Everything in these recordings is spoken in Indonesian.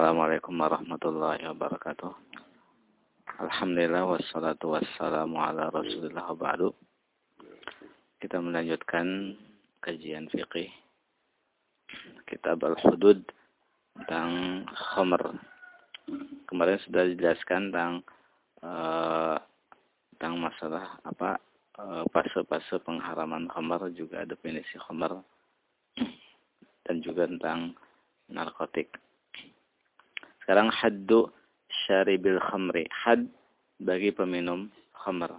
Assalamualaikum warahmatullahi wabarakatuh. Alhamdulillah wassalatu wassalamu ala rasulillah ba'du. Kita melanjutkan kajian fikih kitab al-hudud tentang khamr. Kemarin sudah dijelaskan tentang uh, tentang masalah apa eh, fase-fase uh, pengharaman khamr juga definisi khamr dan juga tentang narkotik. Sekarang haddu syaribil khamri. Had bagi peminum khamr.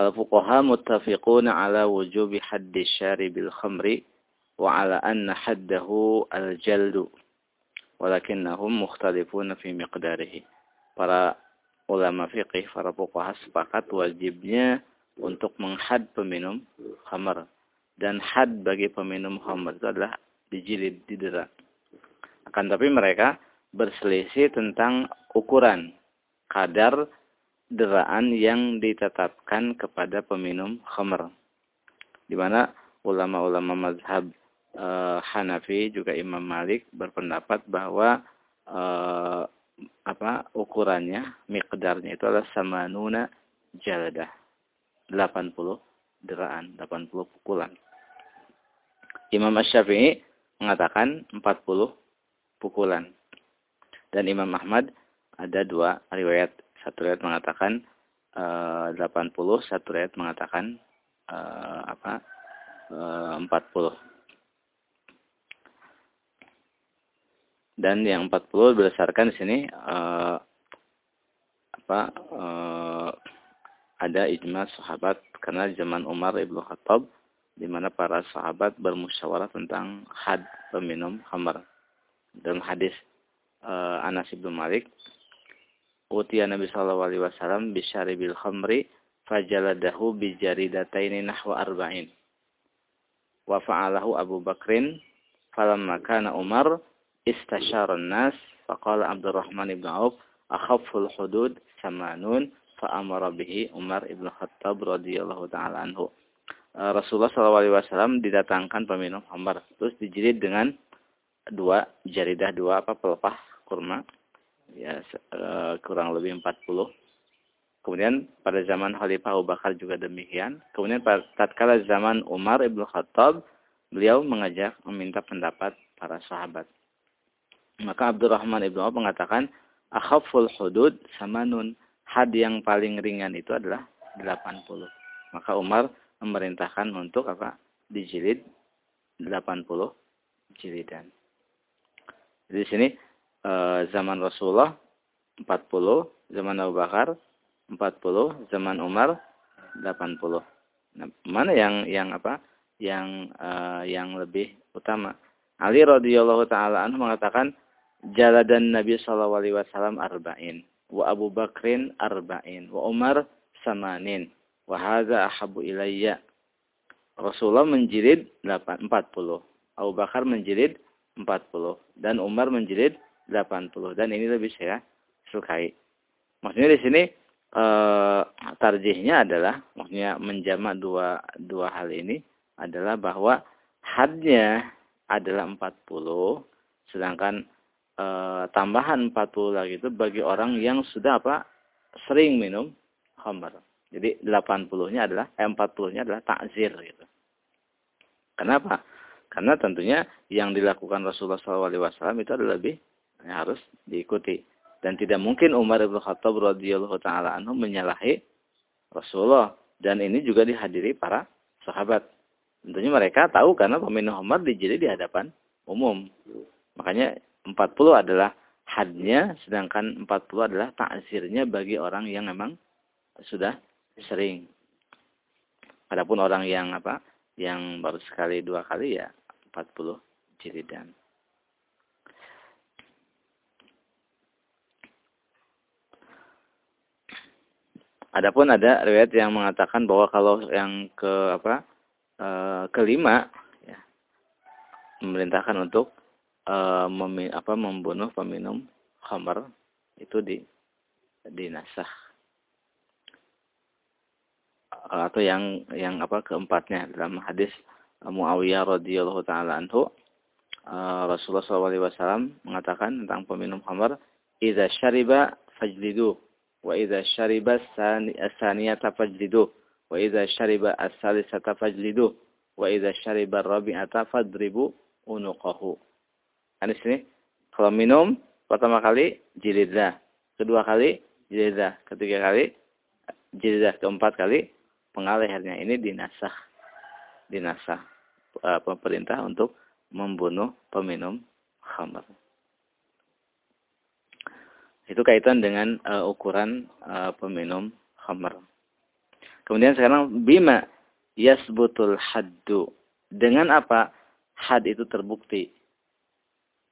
Al-fuqaha muttafiquna ala wujubi haddi syaribil khamri wa ala anna haddahu al-jaldu. Walakinnahum mukhtalifuna fi miqdarihi. Para ulama fiqih, para fuqaha sepakat wajibnya untuk menghad peminum khamr. Dan had bagi peminum khamr itu adalah dijilid, didera. Akan tapi mereka berselisih tentang ukuran kadar deraan yang ditetapkan kepada peminum khamr. Di mana ulama-ulama mazhab e, Hanafi juga Imam Malik berpendapat bahwa e, apa ukurannya, miqdarnya itu adalah samanuna jaladah. 80 deraan, 80 pukulan. Imam Asy-Syafi'i mengatakan 40 pukulan. Dan Imam Ahmad ada dua riwayat. Satu riwayat mengatakan eh, uh, 80, satu riwayat mengatakan uh, apa? Uh, 40. Dan yang 40 berdasarkan di sini uh, apa? Uh, ada ijma sahabat karena zaman Umar ibnu Khattab di mana para sahabat bermusyawarah tentang had peminum khamar dalam hadis uh, Anas bin Malik Utiya Nabi sallallahu alaihi wasallam bisyaribil khamri fajaladahu bijaridataini nahwa arba'in. Wa fa'alahu Abu Bakrin falamma kana Umar istasyara nas faqala Abdurrahman ibn Auf akhaful hudud samanun? Fa'amara bihi Umar ibn Khattab radhiyallahu taala anhu. Uh, Rasulullah SAW didatangkan peminum khamar terus dijilid dengan dua jaridah dua apa pelepah kurma. Ya uh, kurang lebih 40 kemudian pada zaman Khalifah Abu Bakar juga demikian. Kemudian pada tatkala zaman Umar ibnu Khattab beliau mengajak meminta pendapat para sahabat. Maka Abdurrahman ibnu Auf mengatakan akhaful hudud sama nun had yang paling ringan itu adalah 80 maka Umar memerintahkan untuk apa? Dijilid 80 jilidan di sini e, zaman Rasulullah 40, zaman Abu Bakar 40, zaman Umar 80. Nah, mana yang yang apa? Yang e, yang lebih utama? Ali radhiyallahu taala anhu mengatakan jaladan Nabi sallallahu alaihi wasallam arba'in wa Abu Bakrin arba'in wa Umar samanin wa hadza ahabbu ilayya. Rasulullah menjilid 40. Abu Bakar menjilid 40 dan Umar menjilid 80 dan ini lebih saya sukai. Maksudnya di sini e, tarjihnya adalah maksudnya menjamak dua dua hal ini adalah bahwa hadnya adalah 40 sedangkan e, tambahan 40 lagi itu bagi orang yang sudah apa sering minum khamr. Jadi 80-nya adalah eh, 40-nya adalah takzir gitu. Kenapa? Karena tentunya yang dilakukan Rasulullah SAW itu adalah lebih yang harus diikuti. Dan tidak mungkin Umar bin Khattab radhiyallahu taala anhu menyalahi Rasulullah dan ini juga dihadiri para sahabat. Tentunya mereka tahu karena peminum Umar dijadi di hadapan umum. Makanya 40 adalah hadnya sedangkan 40 adalah takzirnya bagi orang yang memang sudah sering. Adapun orang yang apa? Yang baru sekali dua kali ya 40 jiridan. Adapun ada riwayat yang mengatakan bahwa kalau yang ke apa e, kelima ya, memerintahkan untuk e, memi, apa membunuh peminum khamar itu di dinasah atau yang yang apa keempatnya dalam hadis Muawiyah radhiyallahu taala anhu uh, Rasulullah SAW mengatakan tentang peminum khamar, "Idza syariba fajlidu wa idza syariba saniyata fajlidu wa idza syariba as-salisata fajlidu wa idza syariba rabi'ata fadribu unuqahu." Kan di sini kalau minum pertama kali jilidlah, kedua kali jilidlah, ketiga kali jilidlah, keempat kali penggal lehernya. Ini dinasah. Dinasah uh, pemerintah untuk membunuh peminum khamr. Itu kaitan dengan uh, ukuran uh, peminum khamr. Kemudian sekarang bima yasbutul haddu. Dengan apa had itu terbukti?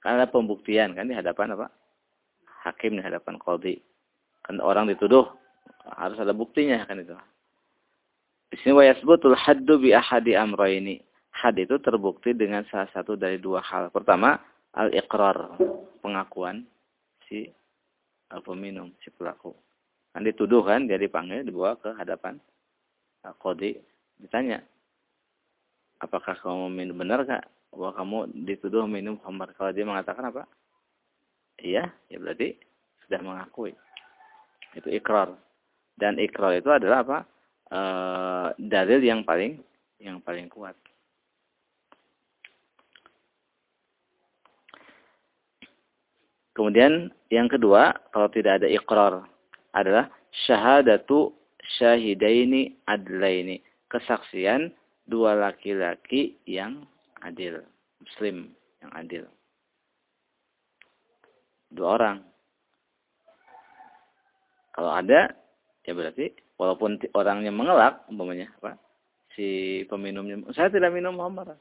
Karena pembuktian kan di hadapan apa? Hakim di hadapan qadhi. Kan orang dituduh harus ada buktinya kan itu. Di sini wa yasbutul haddu bi ahadi amrayni had itu terbukti dengan salah satu dari dua hal. Pertama, al-iqrar, pengakuan si peminum, si pelaku. Kan dituduh kan, dia dipanggil, dibawa ke hadapan kodi, ditanya, apakah kamu minum benar kak? Bahwa kamu dituduh minum khamar. Kalau dia mengatakan apa? Iya, ya berarti sudah mengakui. Itu ikrar. Dan ikrar itu adalah apa? E, dalil yang paling yang paling kuat. Kemudian yang kedua, kalau tidak ada ikrar adalah syahadatu syahidaini adlaini. Kesaksian dua laki-laki yang adil. Muslim yang adil. Dua orang. Kalau ada, ya berarti walaupun orangnya mengelak, umpamanya apa? Si peminumnya, saya tidak minum khamar.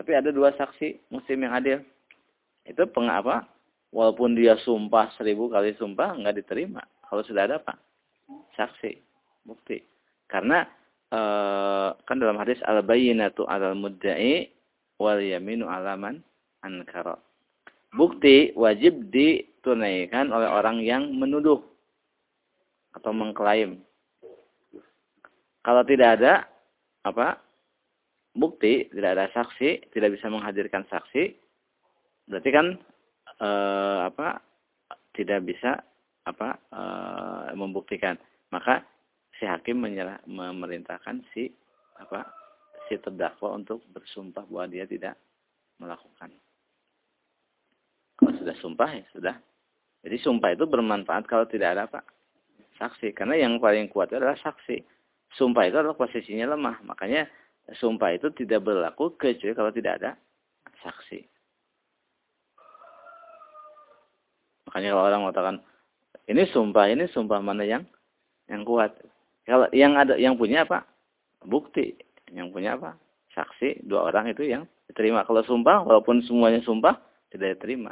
Tapi ada dua saksi muslim yang adil. Itu pengapa? Walaupun dia sumpah seribu kali sumpah, nggak diterima. Kalau sudah ada apa? Saksi, bukti. Karena e, kan dalam hadis al-bayyinatu alal mudda'i wal yaminu alaman ankara. Bukti wajib ditunaikan oleh orang yang menuduh atau mengklaim. Kalau tidak ada apa bukti, tidak ada saksi, tidak bisa menghadirkan saksi, berarti kan eh, apa tidak bisa apa eh, membuktikan. Maka si hakim menyerah, memerintahkan si apa si terdakwa untuk bersumpah bahwa dia tidak melakukan. Kalau sudah sumpah ya sudah. Jadi sumpah itu bermanfaat kalau tidak ada apa saksi. Karena yang paling kuat adalah saksi. Sumpah itu adalah posisinya lemah. Makanya sumpah itu tidak berlaku kecuali kalau tidak ada saksi Makanya kalau orang mengatakan ini sumpah, ini sumpah mana yang yang kuat. Kalau yang ada yang punya apa? Bukti. Yang punya apa? Saksi dua orang itu yang diterima. Kalau sumpah, walaupun semuanya sumpah, tidak diterima.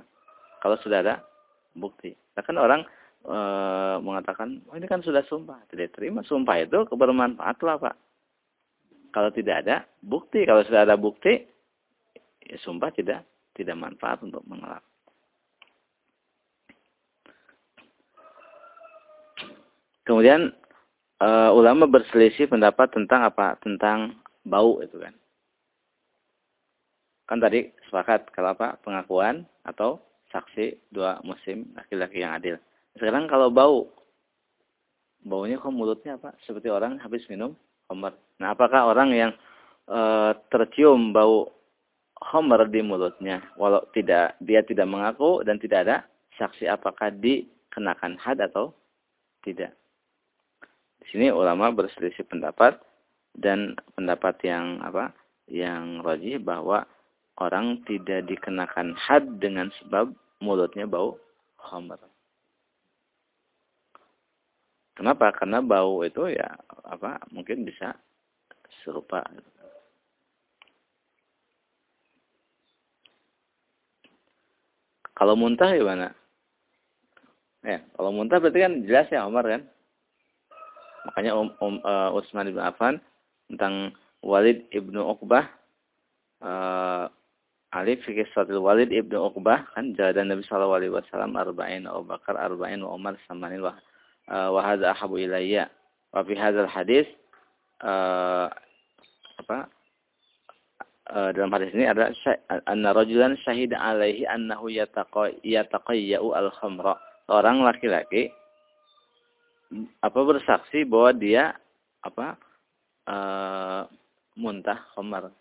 Kalau sudah ada bukti. Nah, kan orang e, mengatakan, oh ini kan sudah sumpah, tidak diterima. Sumpah itu kebermanfaat lah Pak. Kalau tidak ada bukti, kalau sudah ada bukti, ya sumpah tidak tidak manfaat untuk mengelak. Kemudian uh, ulama berselisih pendapat tentang apa? Tentang bau itu kan. Kan tadi sepakat kalau apa? Pengakuan atau saksi dua muslim laki-laki yang adil. Sekarang kalau bau, baunya kok mulutnya apa? Seperti orang habis minum homer. Nah, apakah orang yang e, tercium bau homer di mulutnya, walau tidak dia tidak mengaku dan tidak ada saksi apakah dikenakan had atau tidak? Sini ulama berselisih pendapat dan pendapat yang apa? Yang rajih bahwa orang tidak dikenakan had dengan sebab mulutnya bau khamr. Kenapa? Karena bau itu ya apa? Mungkin bisa serupa. Kalau muntah gimana? Ya, kalau muntah berarti kan jelas ya Omar kan? Makanya um, um, uh, Utsman bin Affan tentang Walid ibnu Uqbah uh, Alif fi kisatil Walid ibnu Uqbah kan jalan Nabi sallallahu alaihi wasallam arba'in Abu Bakar arba'in wa Umar samanin wa uh, wa hadza ahabu ilayya wa fi hadis uh, apa uh, dalam hadis ini ada anna rajulan syahid alaihi annahu yataqayyau al-khamra. Orang laki-laki apa bersaksi bahwa dia apa uh, muntah khamar.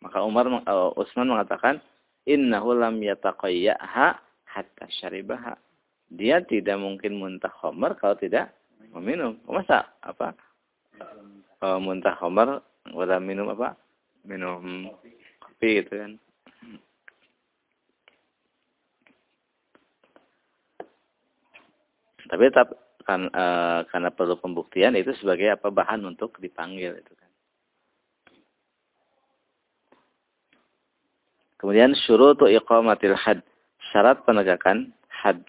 Maka Umar uh, Utsman mengatakan innahu lam yataqayyaha hatta syaribaha. Dia tidak mungkin muntah khamar kalau tidak meminum. Masa apa? Uh, muntah khamar wala minum apa? Minum kopi gitu kan. Tapi tetap kan e, karena perlu pembuktian itu sebagai apa bahan untuk dipanggil itu kan. Kemudian syurutu iqamatil had, syarat penegakan had.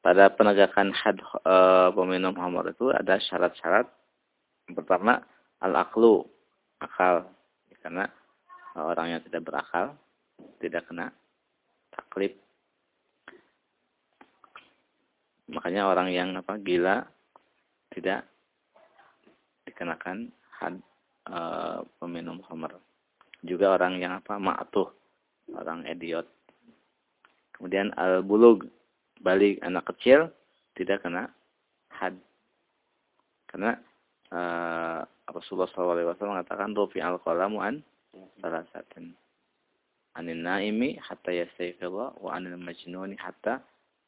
Pada penegakan had e, peminum khamar itu ada syarat-syarat. Pertama al-aqlu, akal. Karena orang yang tidak berakal tidak kena taklif Makanya orang yang apa gila tidak dikenakan had e, peminum khamr. Juga orang yang apa ma'tuh, orang idiot. Kemudian al-bulug, balik anak kecil tidak kena had. Karena e, Rasulullah SAW mengatakan rufi al-qalamu an salasatin. Anin naimi hatta yastayqidha wa anil majnuni hatta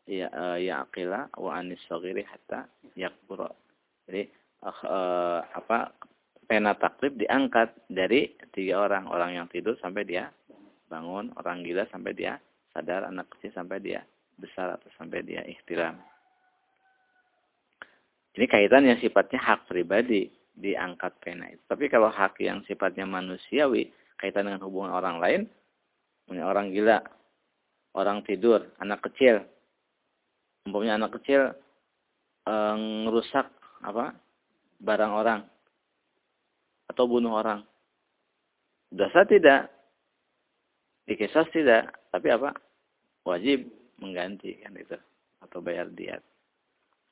ya uh, yaqila wa anis saghiri hatta yakbura. Jadi uh, apa pena taklif diangkat dari tiga orang, orang yang tidur sampai dia bangun, orang gila sampai dia sadar, anak kecil sampai dia besar atau sampai dia ikhtiram. Ini kaitan yang sifatnya hak pribadi diangkat pena itu. Tapi kalau hak yang sifatnya manusiawi, kaitan dengan hubungan orang lain, punya orang gila, orang tidur, anak kecil, umpamanya anak kecil e, ngerusak apa barang orang. Atau bunuh orang. Dosa tidak. Dikisah tidak. Tapi apa? Wajib mengganti kan itu. Atau bayar diat.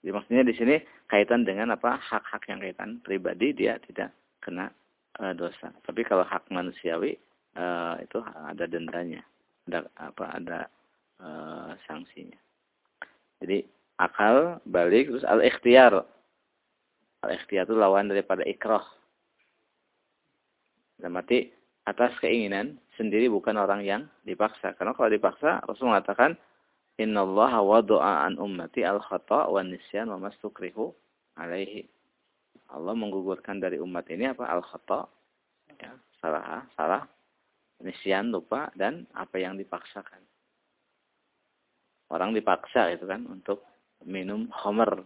Jadi maksudnya di sini kaitan dengan apa? Hak-hak yang kaitan. Pribadi dia tidak kena e, dosa. Tapi kalau hak manusiawi e, itu ada dendanya. Ada apa ada e, sanksinya jadi akal balik terus al ikhtiar. Al ikhtiar itu lawan daripada ikrah. Dan mati atas keinginan sendiri bukan orang yang dipaksa. Karena kalau dipaksa Rasul mengatakan innallaha wadu'a an ummati al khata' wa nisyan wa mastukrihu alaihi. Allah menggugurkan dari umat ini apa al khata' ya, salah salah nisyan lupa dan apa yang dipaksakan orang dipaksa itu kan untuk minum homer.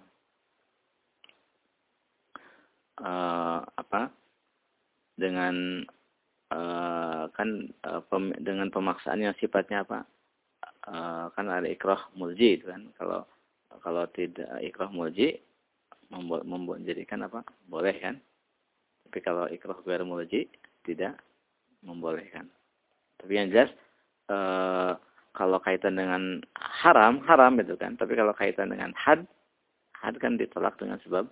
Uh, apa? Dengan uh, kan uh, pem, dengan pemaksaan yang sifatnya apa? Uh, kan ada ikroh mulji itu kan. Kalau kalau tidak ikroh mulji membuat membuat jadikan apa? Boleh kan? Tapi kalau ikroh biar mulji tidak membolehkan. Tapi yang jelas uh, kalau kaitan dengan haram, haram itu kan. Tapi kalau kaitan dengan had, had kan ditolak dengan sebab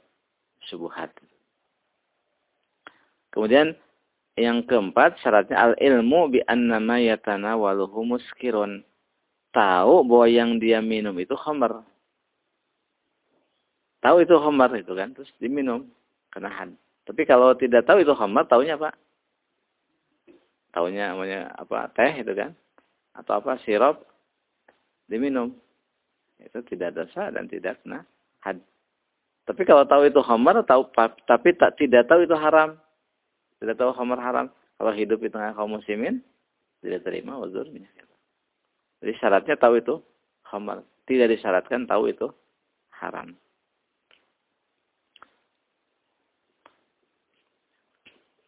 subuhat. Kemudian yang keempat syaratnya al ilmu bi annama yatanawaluhu muskirun. Tahu bahwa yang dia minum itu khamar. Tahu itu khamar itu kan, terus diminum karena had. Tapi kalau tidak tahu itu khamar, tahunya apa? Tahunya namanya apa? Teh itu kan atau apa sirup diminum itu tidak dosa dan tidak kena had. Tapi kalau tahu itu khamar tahu tapi tak tidak tahu itu haram. Tidak tahu khamar haram. Kalau hidup di tengah kaum muslimin tidak terima wazurnya. Jadi syaratnya tahu itu khamar. Tidak disyaratkan tahu itu haram.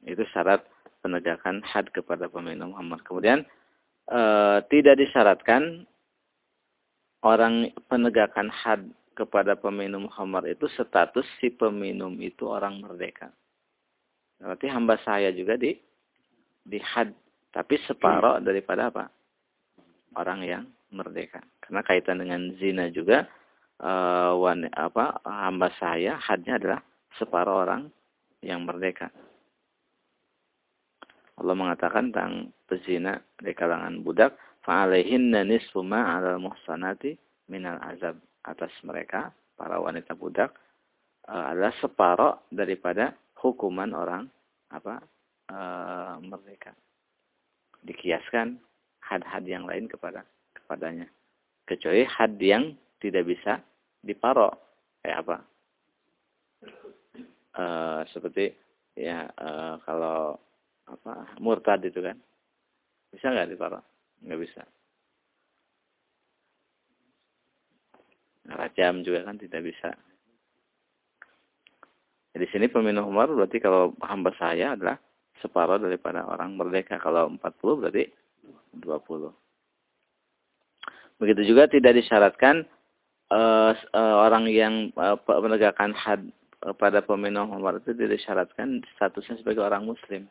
Itu syarat penegakan had kepada peminum khamar. Kemudian e, tidak disyaratkan orang penegakan had kepada peminum khamar itu status si peminum itu orang merdeka. Berarti hamba saya juga di di had, tapi separoh daripada apa? Orang yang merdeka. Karena kaitan dengan zina juga e, wan, apa hamba saya hadnya adalah separuh orang yang merdeka. Allah mengatakan tentang pezina di kalangan budak, fa'alaihinna nisfu ma 'alal muhsanati minal azab atas mereka para wanita budak uh, adalah separoh daripada hukuman orang apa uh, merdeka. Dikiaskan had-had yang lain kepada kepadanya. Kecuali had yang tidak bisa diparok. Kayak apa? Uh, seperti ya uh, kalau apa murtad itu kan bisa nggak diparok? Nggak bisa. Rajam juga kan tidak bisa. Di sini peminum Umar berarti kalau hamba saya adalah separuh daripada orang merdeka. Kalau 40 berarti 20. Begitu juga tidak disyaratkan uh, uh, orang yang uh, menegakkan had pada peminum Umar itu tidak disyaratkan statusnya sebagai orang muslim.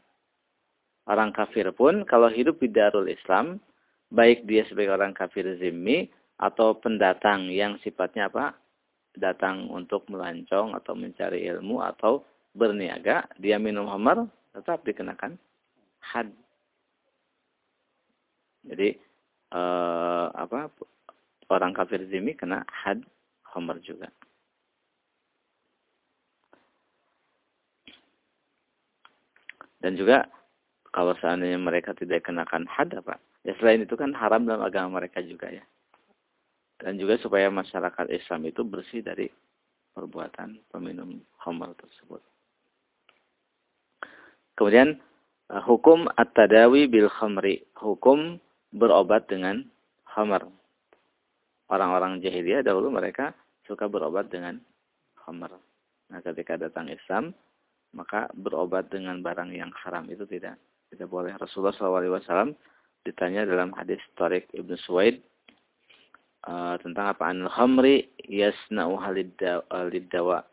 Orang kafir pun kalau hidup di Darul Islam, baik dia sebagai orang kafir zimmi atau pendatang yang sifatnya apa? Datang untuk melancong atau mencari ilmu atau berniaga, dia minum hamar tetap dikenakan had. Jadi eh, apa orang kafir zimmi kena had hamar juga. Dan juga kalau seandainya mereka tidak kenakan had apa? Ya selain itu kan haram dalam agama mereka juga ya. Dan juga supaya masyarakat Islam itu bersih dari perbuatan peminum khamr tersebut. Kemudian uh, hukum at-tadawi bil khamri, hukum berobat dengan khamr. Orang-orang jahiliyah dahulu mereka suka berobat dengan khamr. Nah, ketika datang Islam, maka berobat dengan barang yang haram itu tidak tidak boleh. Rasulullah SAW ditanya dalam hadis Tariq Ibn Suwaid uh, tentang apa anil khamri yasna'u haliddawa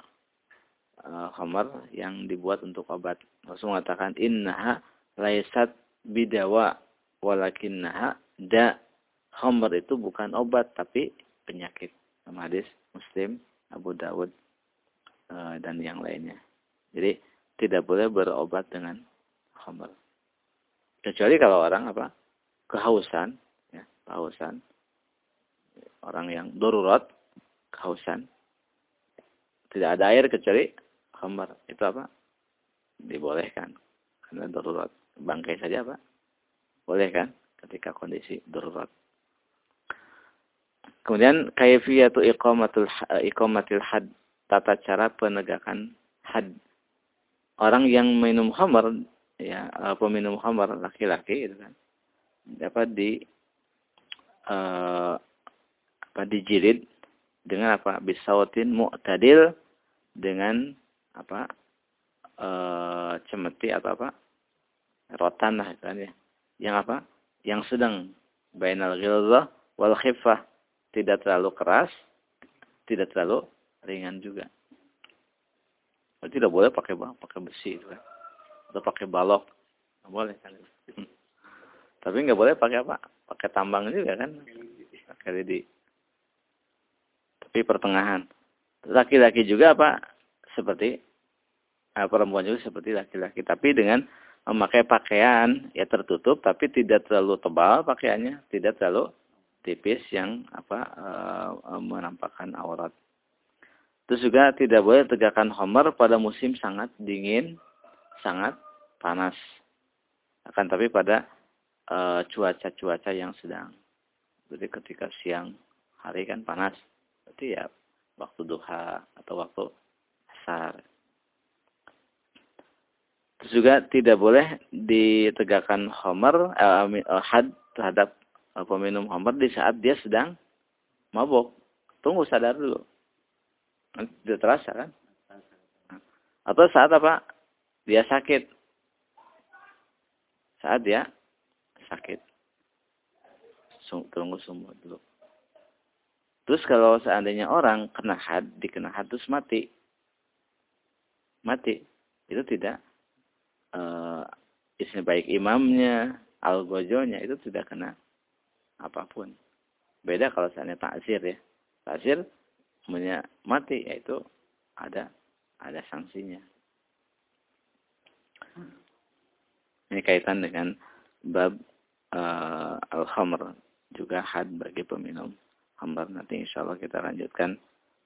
uh, khamar yang dibuat untuk obat. Rasul mengatakan innaha laisat bidawa walakinnaha da khamar itu bukan obat tapi penyakit. Dalam hadis Muslim, Abu Dawud uh, dan yang lainnya. Jadi tidak boleh berobat dengan khamar. Kecuali kalau orang apa? kehausan, ya, kehausan orang yang darurat, kehausan. Tidak ada air kecuali khamar. Itu apa? Dibolehkan. Karena darurat. Bangkai saja apa? Boleh kan? Ketika kondisi darurat. Kemudian kaifiyatu iqamatul iqamatil had tata cara penegakan had. Orang yang minum khamar ya peminum khamar laki-laki itu kan. Dapat di uh, apa dijilid dengan apa? Bisawatin mu'tadil dengan apa? E, cemeti atau apa? Rotan lah kan ya. Yang apa? Yang sedang. Bainal ghilzah wal khifah tidak terlalu keras tidak terlalu ringan juga. Tidak boleh pakai pakai besi itu kan atau pakai balok. Nggak boleh kan? Tapi nggak boleh pakai apa? Pakai tambang juga kan? Pakai lidi. Tapi pertengahan. Laki-laki juga apa? Seperti eh, perempuan juga seperti laki-laki, tapi dengan memakai pakaian ya tertutup tapi tidak terlalu tebal pakaiannya, tidak terlalu tipis yang apa e, menampakkan aurat. Terus juga tidak boleh tegakkan homer pada musim sangat dingin, sangat panas. Akan tapi pada eh, cuaca-cuaca yang sedang. Jadi ketika siang hari kan panas, Berarti ya waktu duha atau waktu asar. Terus juga tidak boleh ditegakkan homer eh, eh, had terhadap eh, peminum homer di saat dia sedang mabuk. Tunggu sadar dulu. Tidak terasa kan? Atau saat apa? Dia sakit. Saat dia sakit. Tunggu semua dulu. Terus kalau seandainya orang kena had, dikena had terus mati. Mati. Itu tidak uh, istilah baik imamnya, al-gojonya itu tidak kena apa pun. Beda kalau seandainya takzir ya. Takzir punya mati yaitu ada ada sanksinya. Ini kaitan dengan bab uh, al-khamr juga had bagi peminum khamr. Nanti insya Allah kita lanjutkan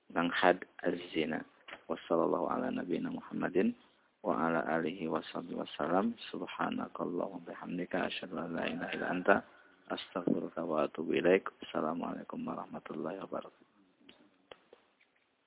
tentang had az-zina. Wassallallahu ala nabiyina Muhammadin wa ala alihi washabihi wasallam. Subhanakallahumma bihamdika asyhadu an la ilaha illa anta astaghfiruka wa atubu ilaik. Assalamualaikum warahmatullahi wabarakatuh.